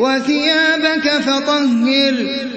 وَثِيَابَكَ فَطَهِّرْ.